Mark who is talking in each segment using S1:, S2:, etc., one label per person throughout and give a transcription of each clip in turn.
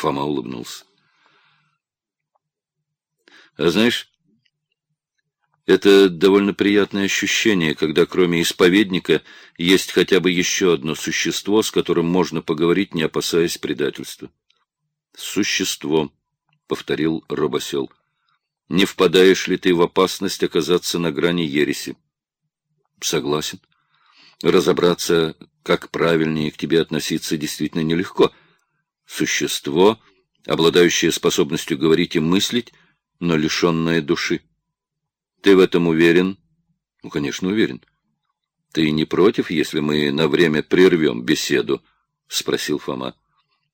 S1: Фома улыбнулся. А знаешь, это довольно приятное ощущение, когда кроме исповедника есть хотя бы еще одно существо, с которым можно поговорить, не опасаясь предательства. Существо, — повторил Робосел. Не впадаешь ли ты в опасность оказаться на грани ереси? Согласен. Разобраться, как правильнее к тебе относиться, действительно нелегко. Существо, обладающее способностью говорить и мыслить, но лишенное души. Ты в этом уверен? Ну, конечно, уверен. Ты не против, если мы на время прервем беседу? Спросил Фома.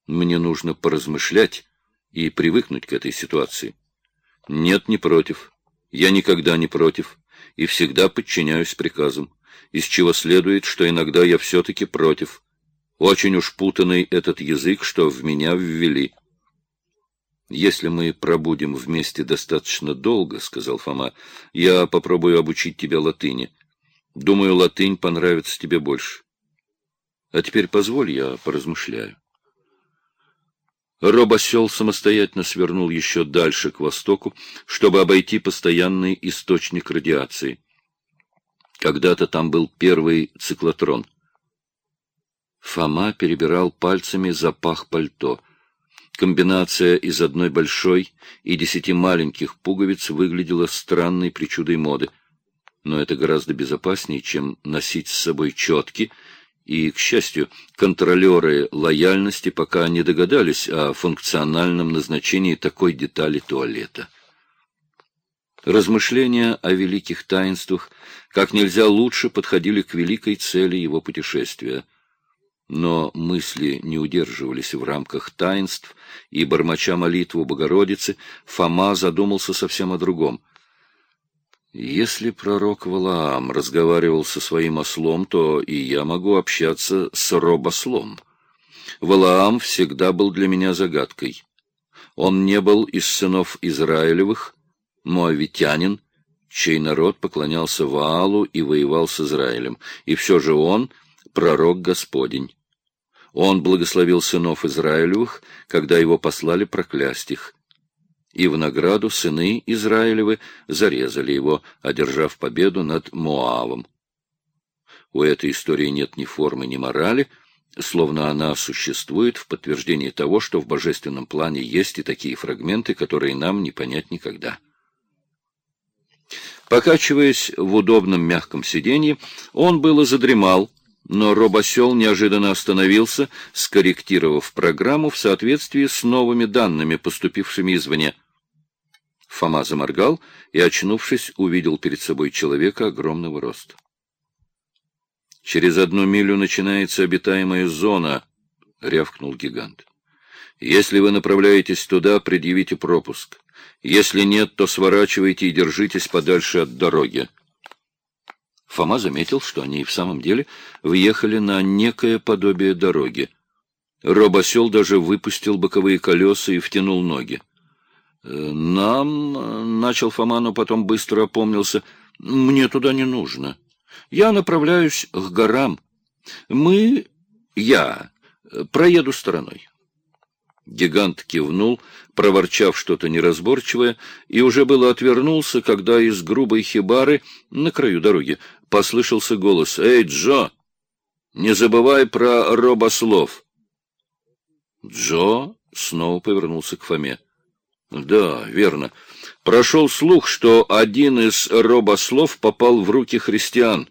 S1: Мне нужно поразмышлять и привыкнуть к этой ситуации. Нет, не против. Я никогда не против и всегда подчиняюсь приказам, из чего следует, что иногда я все-таки против. Очень уж путанный этот язык, что в меня ввели. «Если мы пробудем вместе достаточно долго, — сказал Фома, — я попробую обучить тебя латыни. Думаю, латынь понравится тебе больше. А теперь позволь, я поразмышляю». Робосел самостоятельно свернул еще дальше к востоку, чтобы обойти постоянный источник радиации. Когда-то там был первый циклотрон. Фома перебирал пальцами запах пальто — Комбинация из одной большой и десяти маленьких пуговиц выглядела странной причудой моды. Но это гораздо безопаснее, чем носить с собой четки, и, к счастью, контролеры лояльности пока не догадались о функциональном назначении такой детали туалета. Размышления о великих таинствах как нельзя лучше подходили к великой цели его путешествия — но мысли не удерживались в рамках таинств, и, бормоча молитву Богородицы, Фома задумался совсем о другом. Если пророк Валаам разговаривал со своим ослом, то и я могу общаться с робослом. Валаам всегда был для меня загадкой. Он не был из сынов Израилевых, моавитянин, чей народ поклонялся Ваалу и воевал с Израилем, и все же он — пророк Господень. Он благословил сынов Израилевых, когда его послали проклясть их. И в награду сыны Израилевы зарезали его, одержав победу над Моавом. У этой истории нет ни формы, ни морали, словно она существует в подтверждении того, что в божественном плане есть и такие фрагменты, которые нам не понять никогда. Покачиваясь в удобном мягком сиденье, он было задремал, но робосел неожиданно остановился, скорректировав программу в соответствии с новыми данными, поступившими извне. Фома заморгал и, очнувшись, увидел перед собой человека огромного роста. «Через одну милю начинается обитаемая зона», — рявкнул гигант. «Если вы направляетесь туда, предъявите пропуск. Если нет, то сворачивайте и держитесь подальше от дороги». Фома заметил, что они и в самом деле въехали на некое подобие дороги. Робосел даже выпустил боковые колеса и втянул ноги. «Э, «Нам...» — начал Фома, но потом быстро опомнился. «Мне туда не нужно. Я направляюсь к горам. Мы... Я... проеду стороной». Гигант кивнул, проворчав что-то неразборчивое, и уже было отвернулся, когда из грубой хибары на краю дороги послышался голос. «Эй, Джо, не забывай про робослов!» Джо снова повернулся к Фоме. «Да, верно. Прошел слух, что один из робослов попал в руки христиан».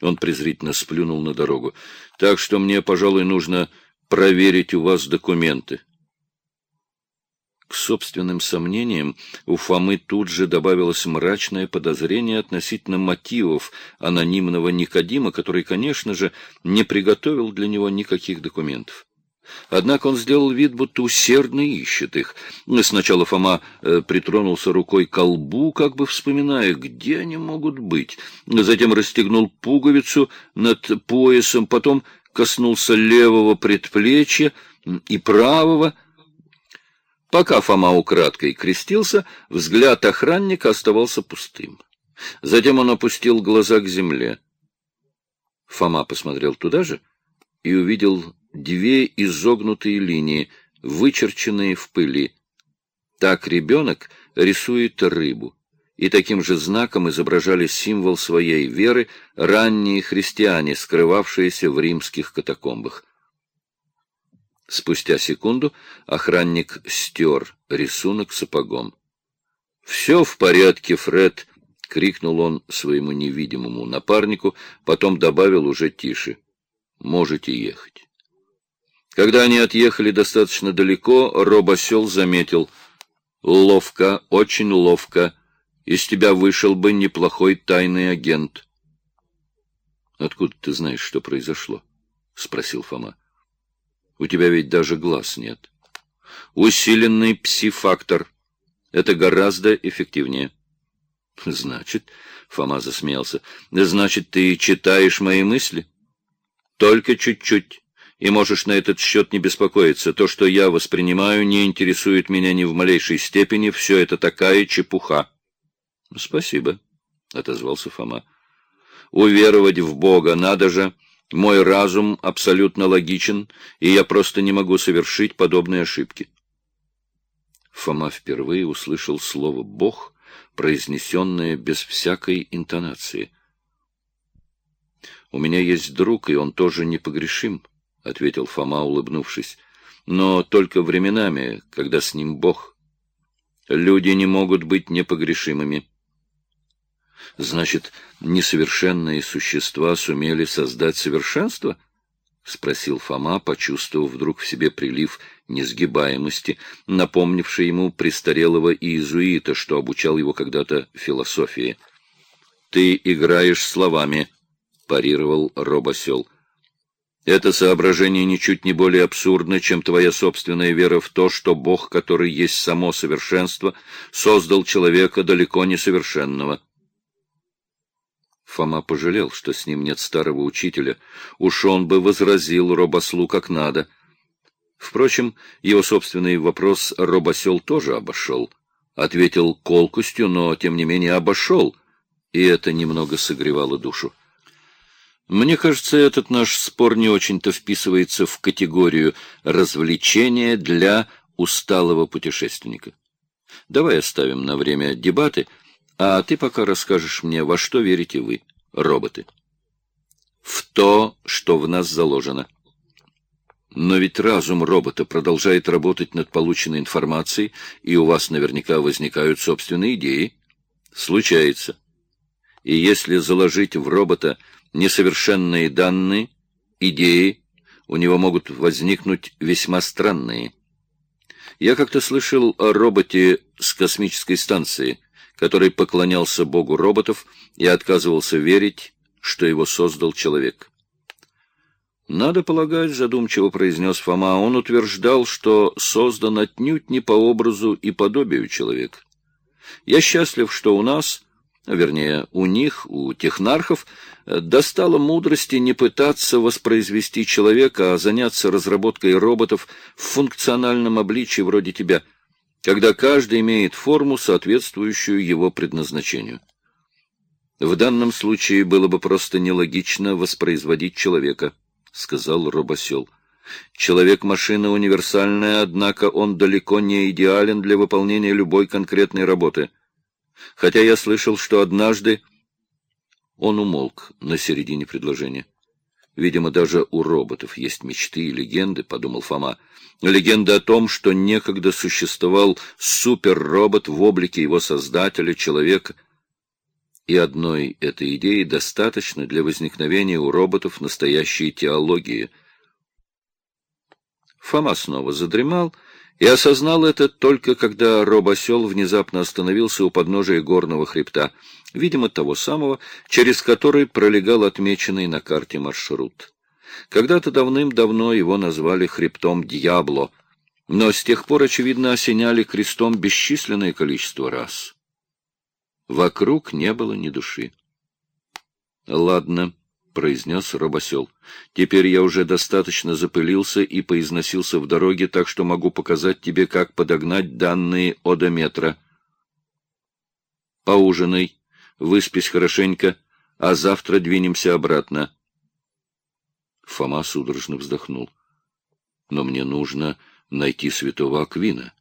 S1: Он презрительно сплюнул на дорогу. «Так что мне, пожалуй, нужно проверить у вас документы». К собственным сомнениям у Фомы тут же добавилось мрачное подозрение относительно мотивов анонимного Никодима, который, конечно же, не приготовил для него никаких документов. Однако он сделал вид, будто усердно ищет их. Сначала Фома э, притронулся рукой к колбу, как бы вспоминая, где они могут быть. Затем расстегнул пуговицу над поясом, потом коснулся левого предплечья и правого — Пока Фома украдкой крестился, взгляд охранника оставался пустым. Затем он опустил глаза к земле. Фома посмотрел туда же и увидел две изогнутые линии, вычерченные в пыли. Так ребенок рисует рыбу. И таким же знаком изображали символ своей веры ранние христиане, скрывавшиеся в римских катакомбах. Спустя секунду охранник стер рисунок сапогом. — Все в порядке, Фред! — крикнул он своему невидимому напарнику, потом добавил уже тише. — Можете ехать. Когда они отъехали достаточно далеко, робосел заметил. — Ловко, очень ловко. Из тебя вышел бы неплохой тайный агент. — Откуда ты знаешь, что произошло? — спросил Фома. — У тебя ведь даже глаз нет. — Усиленный пси-фактор. Это гораздо эффективнее. — Значит, — Фома засмеялся, — значит, ты читаешь мои мысли? — Только чуть-чуть. И можешь на этот счет не беспокоиться. То, что я воспринимаю, не интересует меня ни в малейшей степени. Все это такая чепуха. — Спасибо, — отозвался Фома. — Уверовать в Бога надо же. Мой разум абсолютно логичен, и я просто не могу совершить подобные ошибки. Фома впервые услышал слово «Бог», произнесенное без всякой интонации. «У меня есть друг, и он тоже непогрешим», — ответил Фома, улыбнувшись, — «но только временами, когда с ним Бог. Люди не могут быть непогрешимыми». Значит, несовершенные существа сумели создать совершенство? — спросил Фома, почувствовав вдруг в себе прилив несгибаемости, напомнивший ему престарелого иезуита, что обучал его когда-то философии. — Ты играешь словами, — парировал робосел. — Это соображение ничуть не более абсурдно, чем твоя собственная вера в то, что Бог, который есть само совершенство, создал человека далеко несовершенного. Фома пожалел, что с ним нет старого учителя. Уж он бы возразил робослу как надо. Впрочем, его собственный вопрос робосел тоже обошел. Ответил колкостью, но, тем не менее, обошел, и это немного согревало душу. Мне кажется, этот наш спор не очень-то вписывается в категорию развлечения для усталого путешественника. Давай оставим на время дебаты — а ты пока расскажешь мне, во что верите вы, роботы. В то, что в нас заложено. Но ведь разум робота продолжает работать над полученной информацией, и у вас наверняка возникают собственные идеи. Случается. И если заложить в робота несовершенные данные, идеи, у него могут возникнуть весьма странные. Я как-то слышал о роботе с космической станции, который поклонялся богу роботов и отказывался верить, что его создал человек. «Надо полагать», — задумчиво произнес Фома, — он утверждал, что создан отнюдь не по образу и подобию человека. «Я счастлив, что у нас, вернее, у них, у технархов, достало мудрости не пытаться воспроизвести человека, а заняться разработкой роботов в функциональном обличии вроде тебя — когда каждый имеет форму, соответствующую его предназначению. В данном случае было бы просто нелогично воспроизводить человека, — сказал Робосел. Человек-машина универсальная, однако он далеко не идеален для выполнения любой конкретной работы. Хотя я слышал, что однажды... Он умолк на середине предложения. Видимо, даже у роботов есть мечты и легенды, — подумал Фома. Легенда о том, что некогда существовал суперробот в облике его создателя, человека. И одной этой идеи достаточно для возникновения у роботов настоящей теологии. Фома снова задремал и осознал это только когда робосел внезапно остановился у подножия горного хребта, видимо, того самого, через который пролегал отмеченный на карте маршрут. Когда-то давным-давно его назвали хребтом Дьябло, но с тех пор, очевидно, осеняли крестом бесчисленное количество раз. Вокруг не было ни души. — Ладно, — произнес робосел, — теперь я уже достаточно запылился и поизносился в дороге, так что могу показать тебе, как подогнать данные одометра. Поужинай, выспись хорошенько, а завтра двинемся обратно. Фома судорожно вздохнул. Но мне нужно найти святого Аквина.